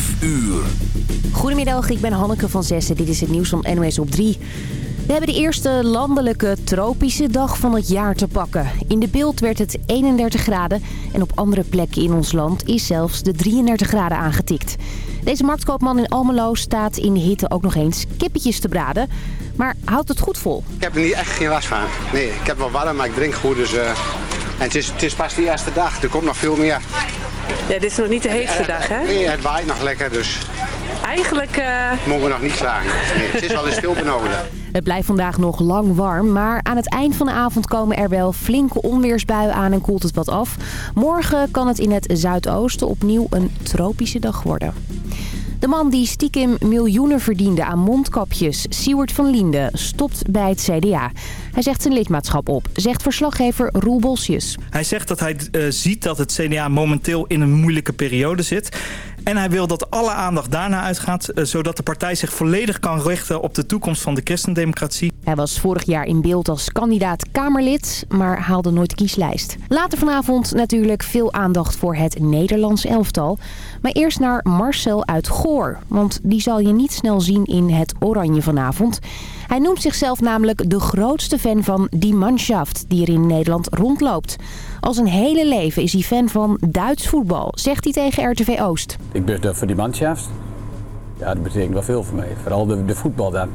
5 uur. Goedemiddag, ik ben Hanneke van Zessen. Dit is het nieuws van NOS op 3. We hebben de eerste landelijke tropische dag van het jaar te pakken. In de beeld werd het 31 graden en op andere plekken in ons land is zelfs de 33 graden aangetikt. Deze marktkoopman in Almelo staat in de hitte ook nog eens kippetjes te braden. Maar houdt het goed vol? Ik heb er niet echt geen last van. Nee, ik heb wel warm, maar ik drink goed. Dus, uh... En het is, het is pas de eerste dag, er komt nog veel meer. Ja, dit is nog niet de heetste dag, hè? Nee, het waait nog lekker, dus... Eigenlijk... Uh... Mogen we nog niet slagen. Nee, het is wel eens veel benodigd. Het blijft vandaag nog lang warm, maar aan het eind van de avond komen er wel flinke onweersbuien aan en koelt het wat af. Morgen kan het in het zuidoosten opnieuw een tropische dag worden. De man die stiekem miljoenen verdiende aan mondkapjes, Siewert van Liende, stopt bij het CDA. Hij zegt zijn lidmaatschap op, zegt verslaggever Roel Bosjes. Hij zegt dat hij uh, ziet dat het CDA momenteel in een moeilijke periode zit. En hij wil dat alle aandacht daarna uitgaat... Uh, zodat de partij zich volledig kan richten op de toekomst van de christendemocratie. Hij was vorig jaar in beeld als kandidaat Kamerlid, maar haalde nooit de kieslijst. Later vanavond natuurlijk veel aandacht voor het Nederlands elftal. Maar eerst naar Marcel uit Goor, want die zal je niet snel zien in het oranje vanavond. Hij noemt zichzelf namelijk de grootste fan van die Mannschaft die er in Nederland rondloopt. Al zijn hele leven is hij fan van Duits voetbal, zegt hij tegen RTV Oost. Ik ben voor die Mannschaft. Ja, dat betekent wel veel voor mij. Vooral de, de voetbal dan.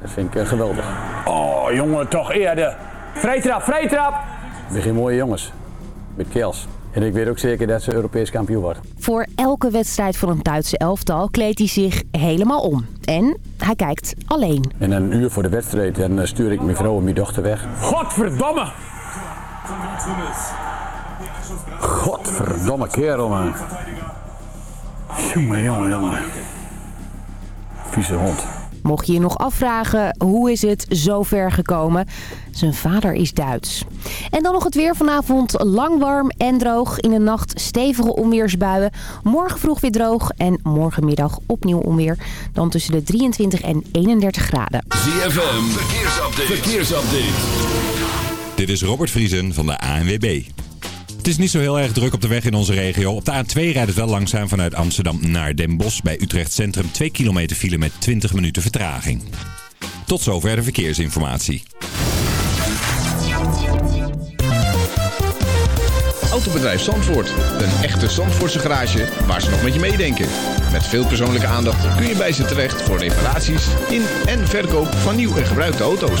Dat vind ik uh, geweldig. Oh, jongen, toch eerder. Vrijtrap, vrijtrap! We zijn mooie jongens. Met Kels. En ik weet ook zeker dat ze Europees kampioen worden. Voor elke wedstrijd van een Duitse elftal kleedt hij zich helemaal om. En hij kijkt alleen. En een uur voor de wedstrijd dan stuur ik mijn vrouw en mijn dochter weg. Godverdomme! Godverdomme kerel, man. Jongen, jongen, jongen. Vieze hond. Mocht je je nog afvragen, hoe is het zo ver gekomen? Zijn vader is Duits. En dan nog het weer vanavond. Lang warm en droog. In de nacht stevige onweersbuien. Morgen vroeg weer droog en morgenmiddag opnieuw onweer. Dan tussen de 23 en 31 graden. ZFM, verkeersupdate. verkeersupdate. Dit is Robert Vriesen van de ANWB. Het is niet zo heel erg druk op de weg in onze regio. Op de A2 rijdt het wel langzaam vanuit Amsterdam naar Den Bosch. Bij Utrecht Centrum 2 kilometer file met 20 minuten vertraging. Tot zover de verkeersinformatie. Autobedrijf Zandvoort. Een echte Zandvoortse garage waar ze nog met je meedenken. Met veel persoonlijke aandacht kun je bij ze terecht voor reparaties in en verkoop van nieuw en gebruikte auto's.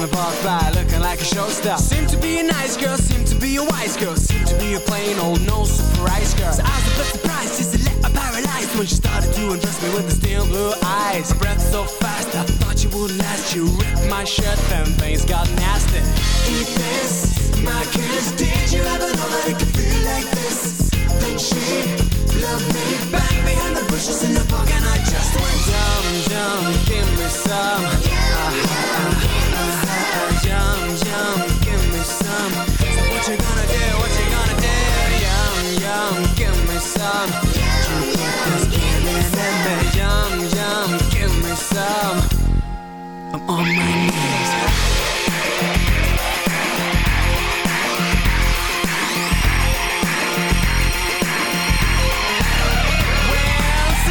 The park by looking like a showstopper. Seem to be a nice girl, seem to be a wise girl, seem to be a plain old no surprise girl. So I was a bit surprised just to let her paralyzed when she started to undress me with the steel blue eyes. Breath so fast, I thought you would last. You ripped my shirt, then things got nasty. Eat this, my kiss. Did you ever know that it could feel like this? Then she loved me back behind the bushes in the park, and I just went dumb, dumb. Give me some. Uh-huh. Yum, yum, give me some. So what you gonna do? What you gonna do? Yum, yum, give me some. You this me. Yum, yum, give me some. I'm on my knees. Well, so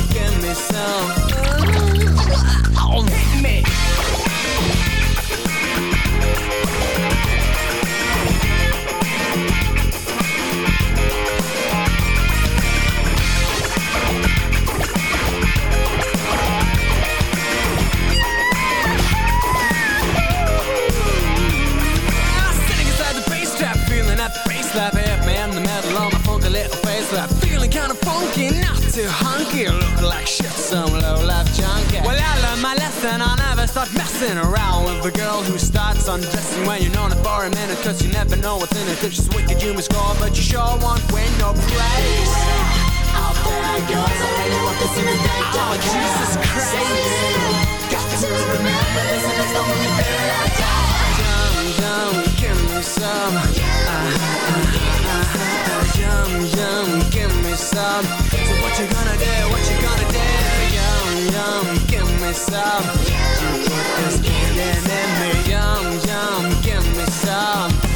undressing when you're known a minute, cause you never know what's in it. If she's wicked, you must score, but you sure won't win no praise. Out there I really want this in the day. Oh, Jesus Christ. Got to remember this, and it's the only thing I got. Yum, yum, give me some. Uh-huh. Yum, yum, give me some. So what you gonna do? What you gonna do? Yum, yum, give me some. You put this Yum, yum, give me some.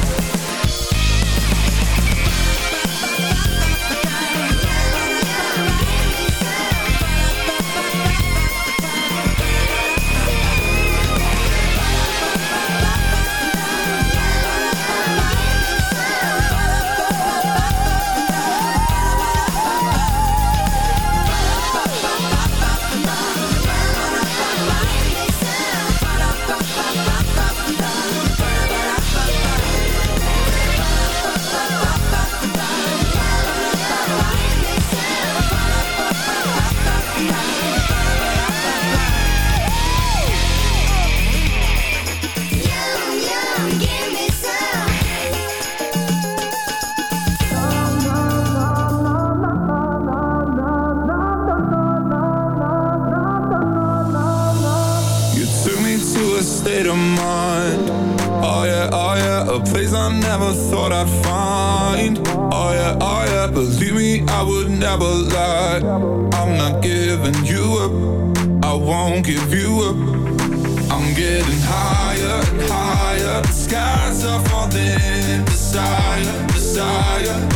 State of mind. Oh yeah, oh yeah, a place I never thought I'd find. Oh yeah, oh yeah, believe me, I would never lie. I'm not giving you up. I won't give you up. I'm getting higher and higher. The skies are falling. Desire, desire,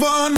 one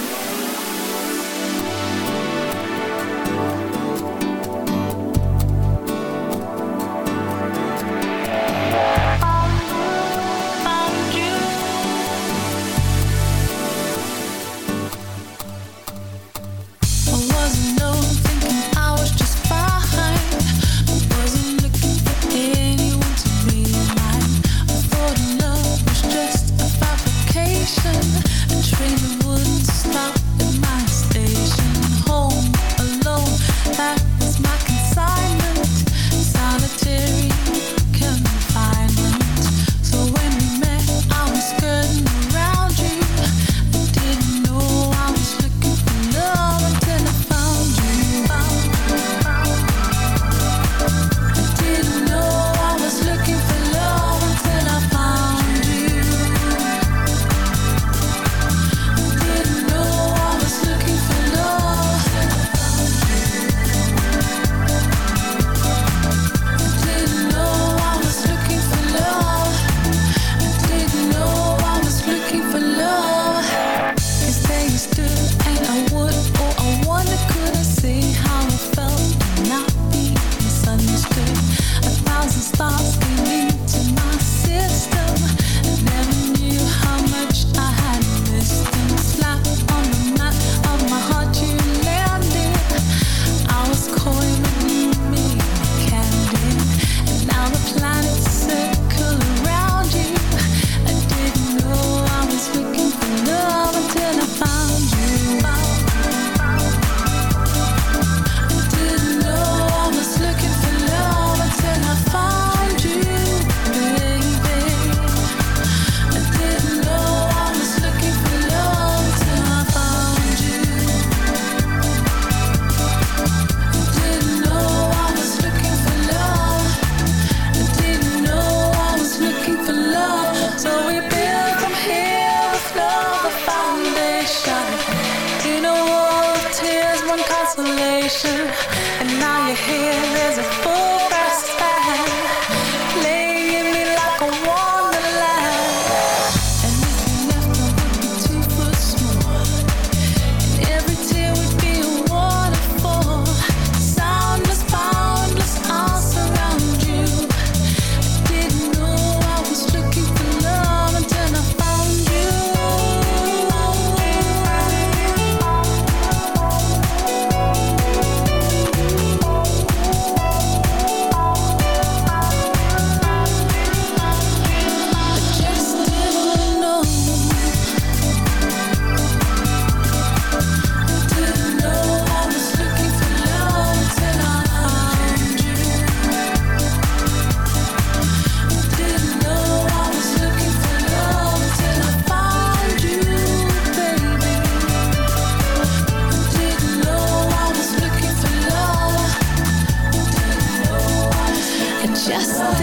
just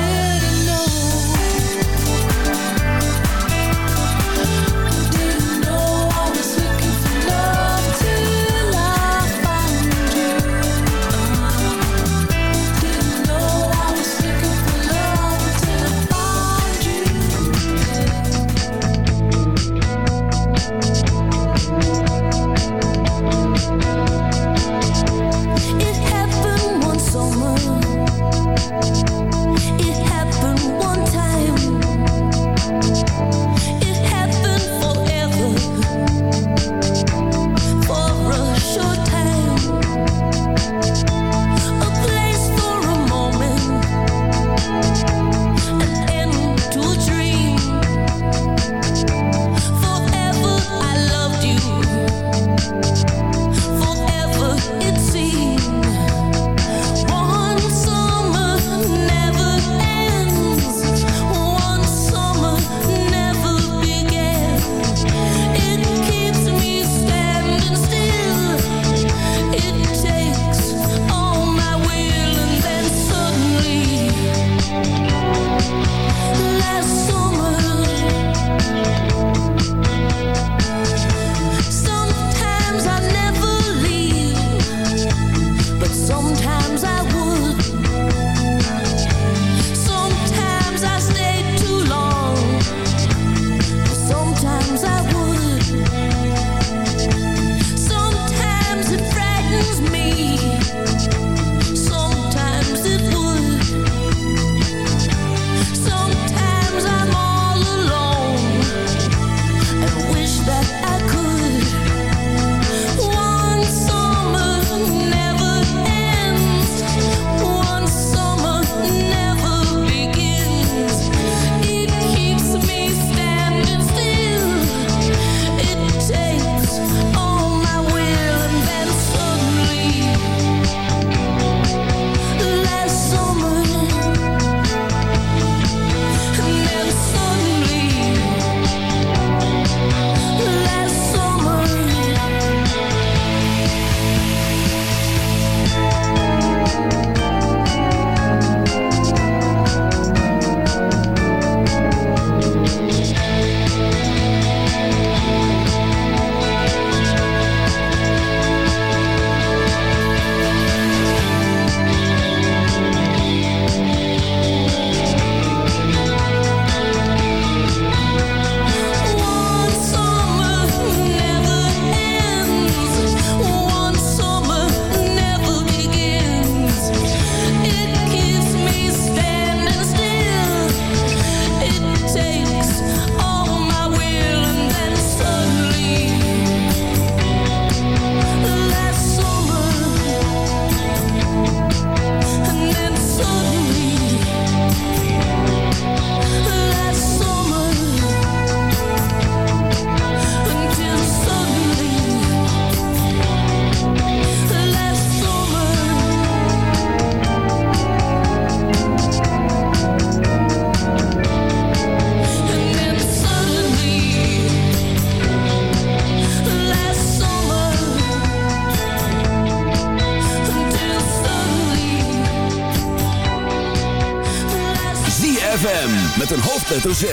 ZFM met een hoofdletter Z.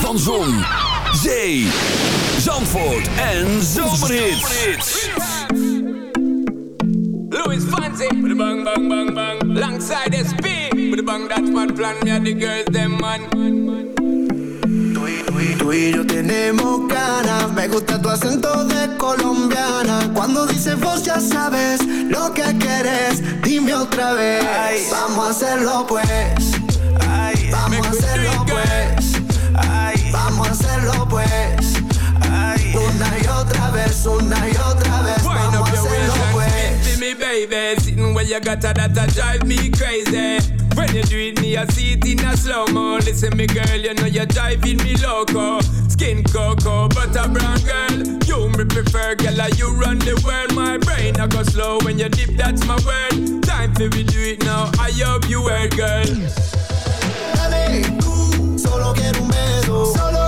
Van Zon, Zee, Zandvoort en Zomerhits. Louis Fancy with a bang bang bang bang. Alongside SP with a bang that mad plan. Me and the girls them man. Tú y yo tenemos ganas, me gusta tu acento de colombiana. Cuando dices vos ya sabes lo que quieres, dime otra vez. Vamos a hacerlo pues. Vamos a hacerlo pues. Vamos a hacerlo pues. Una y otra vez, una y otra vez. Vamos a hacerlo pues. me, baby. Sitting where you got that, that drive me crazy. When you do it, me I see it in a slow mo. Listen, me girl, you know you're driving me loco. Skin cocoa, butter brown girl. You me prefer, girl, like you run the world. My brain I go slow when you dip, that's my word. Time for we do it now. I hope you heard, girl. Dale, tú, solo quiero un beso. Solo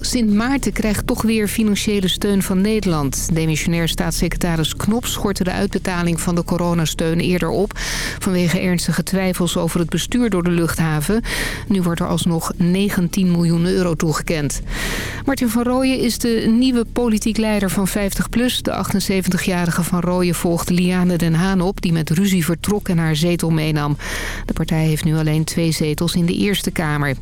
Sint Maarten krijgt toch weer financiële steun van Nederland. Demissionair staatssecretaris Knop schortte de uitbetaling van de coronasteun eerder op... vanwege ernstige twijfels over het bestuur door de luchthaven. Nu wordt er alsnog 19 miljoen euro toegekend. Martin van Rooyen is de nieuwe politiek leider van 50PLUS. De 78-jarige van Rooyen volgt Liane den Haan op... die met ruzie vertrok en haar zetel meenam. De partij heeft nu alleen twee zetels in de Eerste Kamer.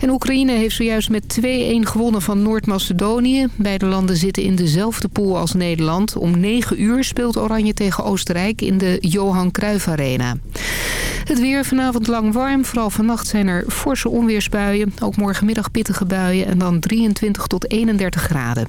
En Oekraïne heeft zojuist met 2-1 gewonnen van Noord-Macedonië. Beide landen zitten in dezelfde pool als Nederland. Om 9 uur speelt Oranje tegen Oostenrijk in de Johan Cruijff Arena. Het weer vanavond lang warm. Vooral vannacht zijn er forse onweersbuien. Ook morgenmiddag pittige buien en dan 23 tot 31 graden.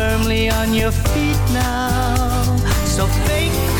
Firmly on your feet now. So fake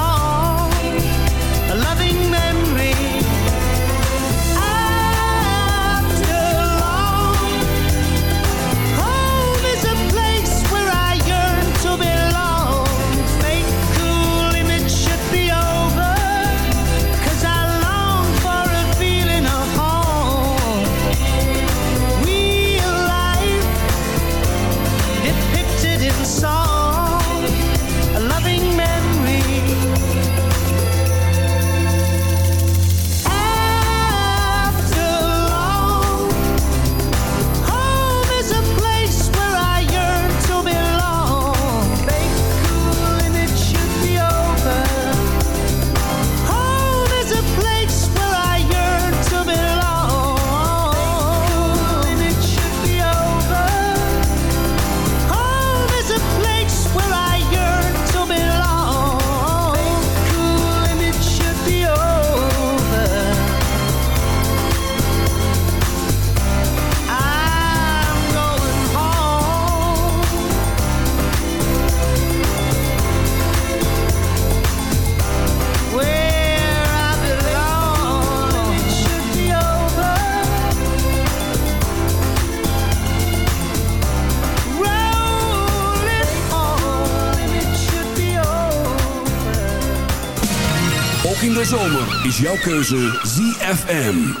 Jouw keuze ZFM.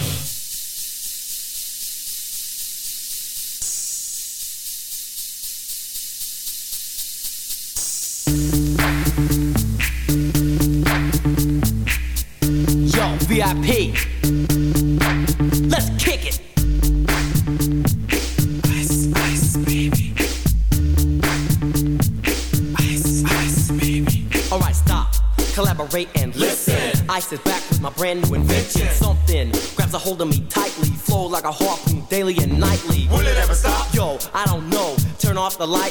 Invention, something grabs a hold of me tightly, flow like a harpoon daily and nightly. Will it ever stop? Yo, I don't know. Turn off the light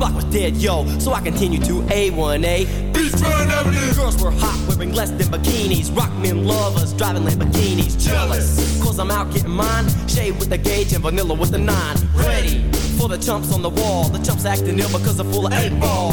Block was dead, yo, so I continue to A1A. Beachfront Avenue. Girls were hot, wearing less than bikinis. Rock men lovers, driving Lamborghinis. Jealous, cause I'm out getting mine. Shade with the gauge and vanilla with the nine. Ready for the chumps on the wall. The chumps acting ill because they're full of eight ball.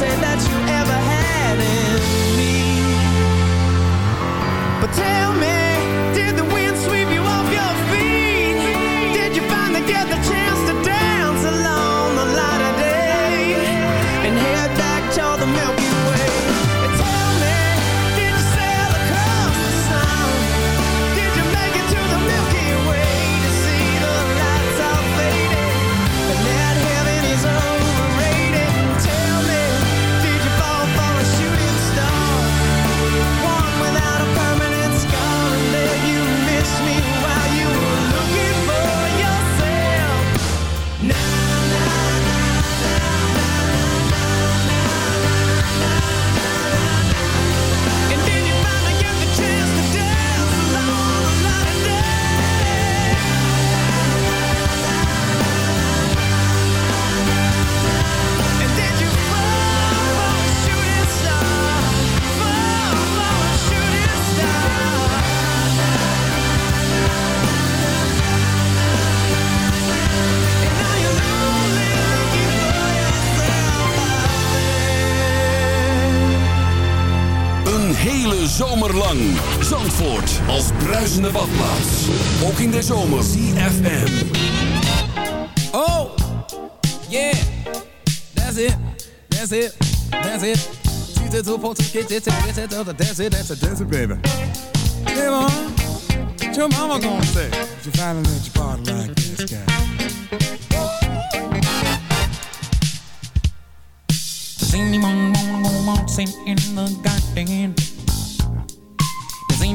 say that you ever had in me. But tell me zomerlang. Zandvoort als bruisende badplaats. Ook in de zomer. CFM. Oh, yeah, that's it, that's it, that's it. She's the two to get it, that's it, that's it, that's it, that's it, baby. Hey, mom, what your mama gonna say? If you finally let your body like this guy. Does anyone wanna go waltzing in the garden?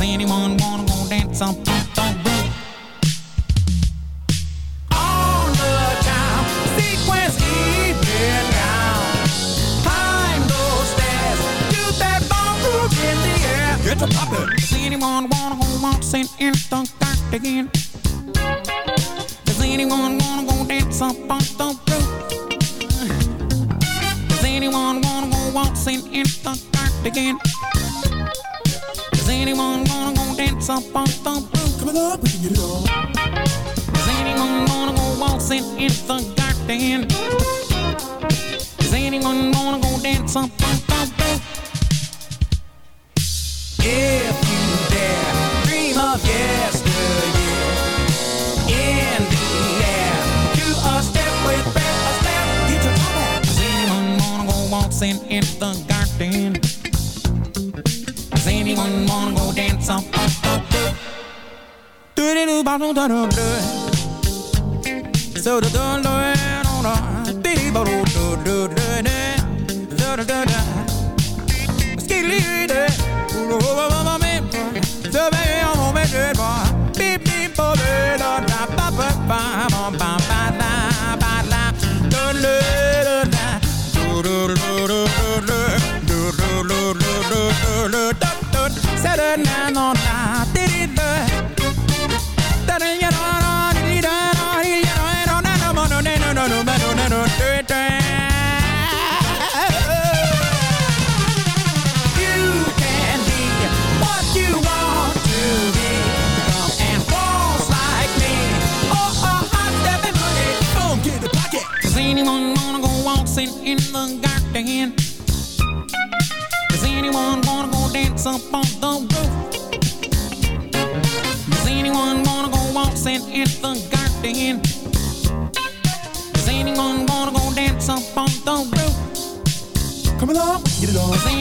Does anyone wanna go dance on the roof? On the time, sequence. Climb those stairs, do that the air. Get. Does anyone wanna go waltzing in the garden? Does anyone wanna go dance up on the roof? Does anyone wanna go waltzing in the garden? Does go dance up. Does anyone wanna go waltzing in the garden? Does anyone wanna go dance up on the? If you dare, dream of do a step with a step, anyone wanna go waltzing in the garden? Does anyone wanna go dance up? little bottle done of blood. So the dun dun on a bitty bottle dun dun dun dun dun dun dun. Skitty dun.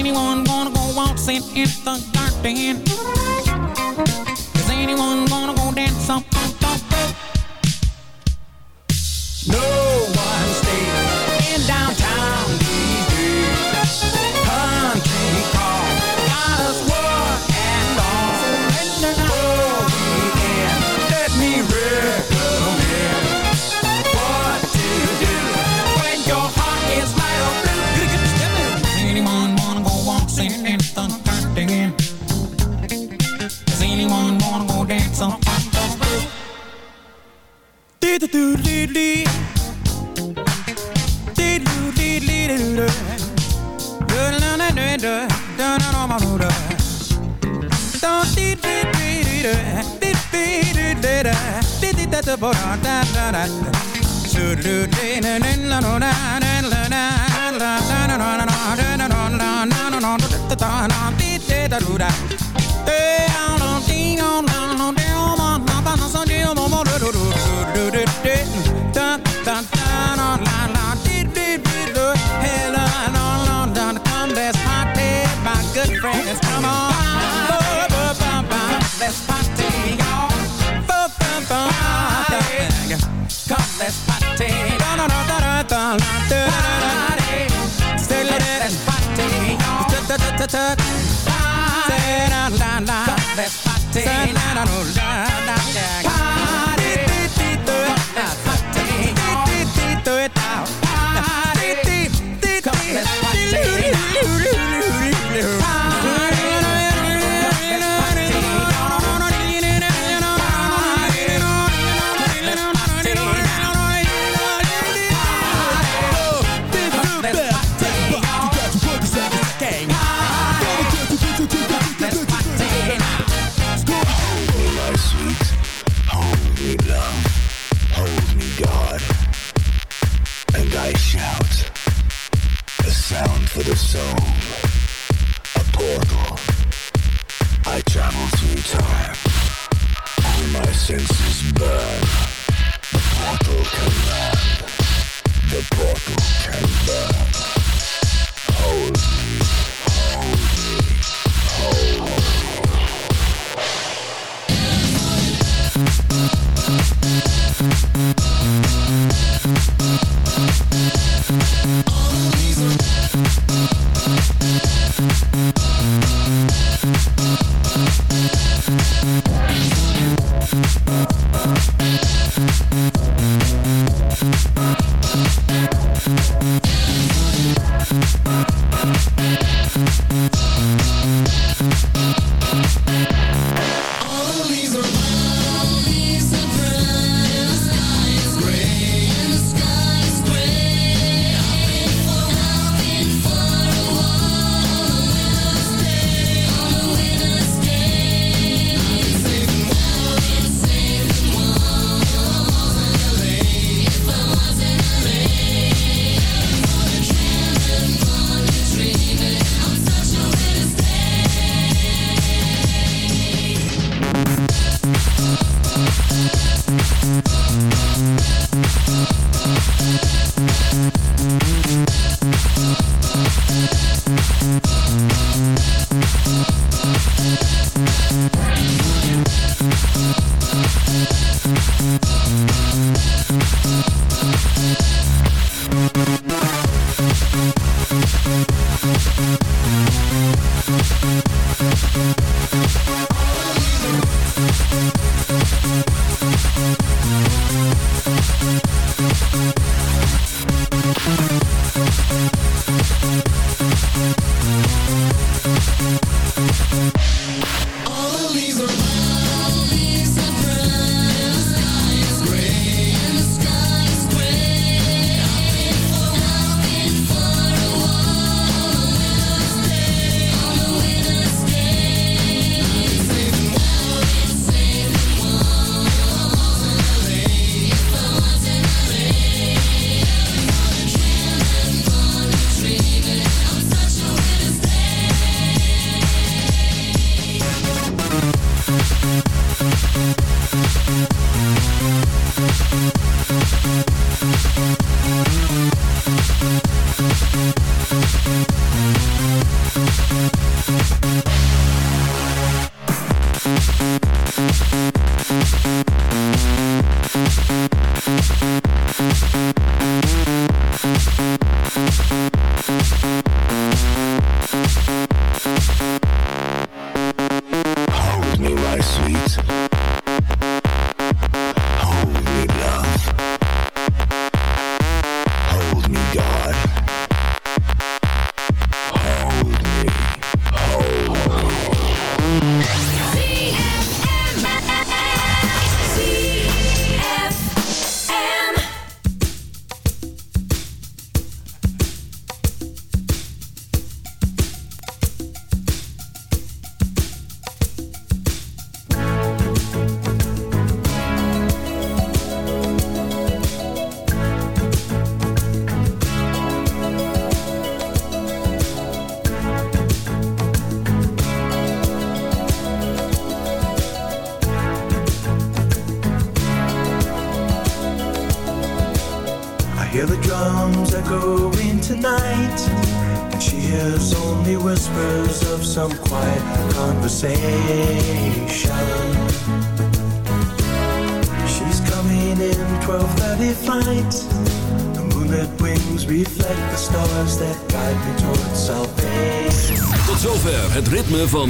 Anyone wanna go waltzing in the garden? Hey, I'm touch. Say, la, la, la. Say, na na.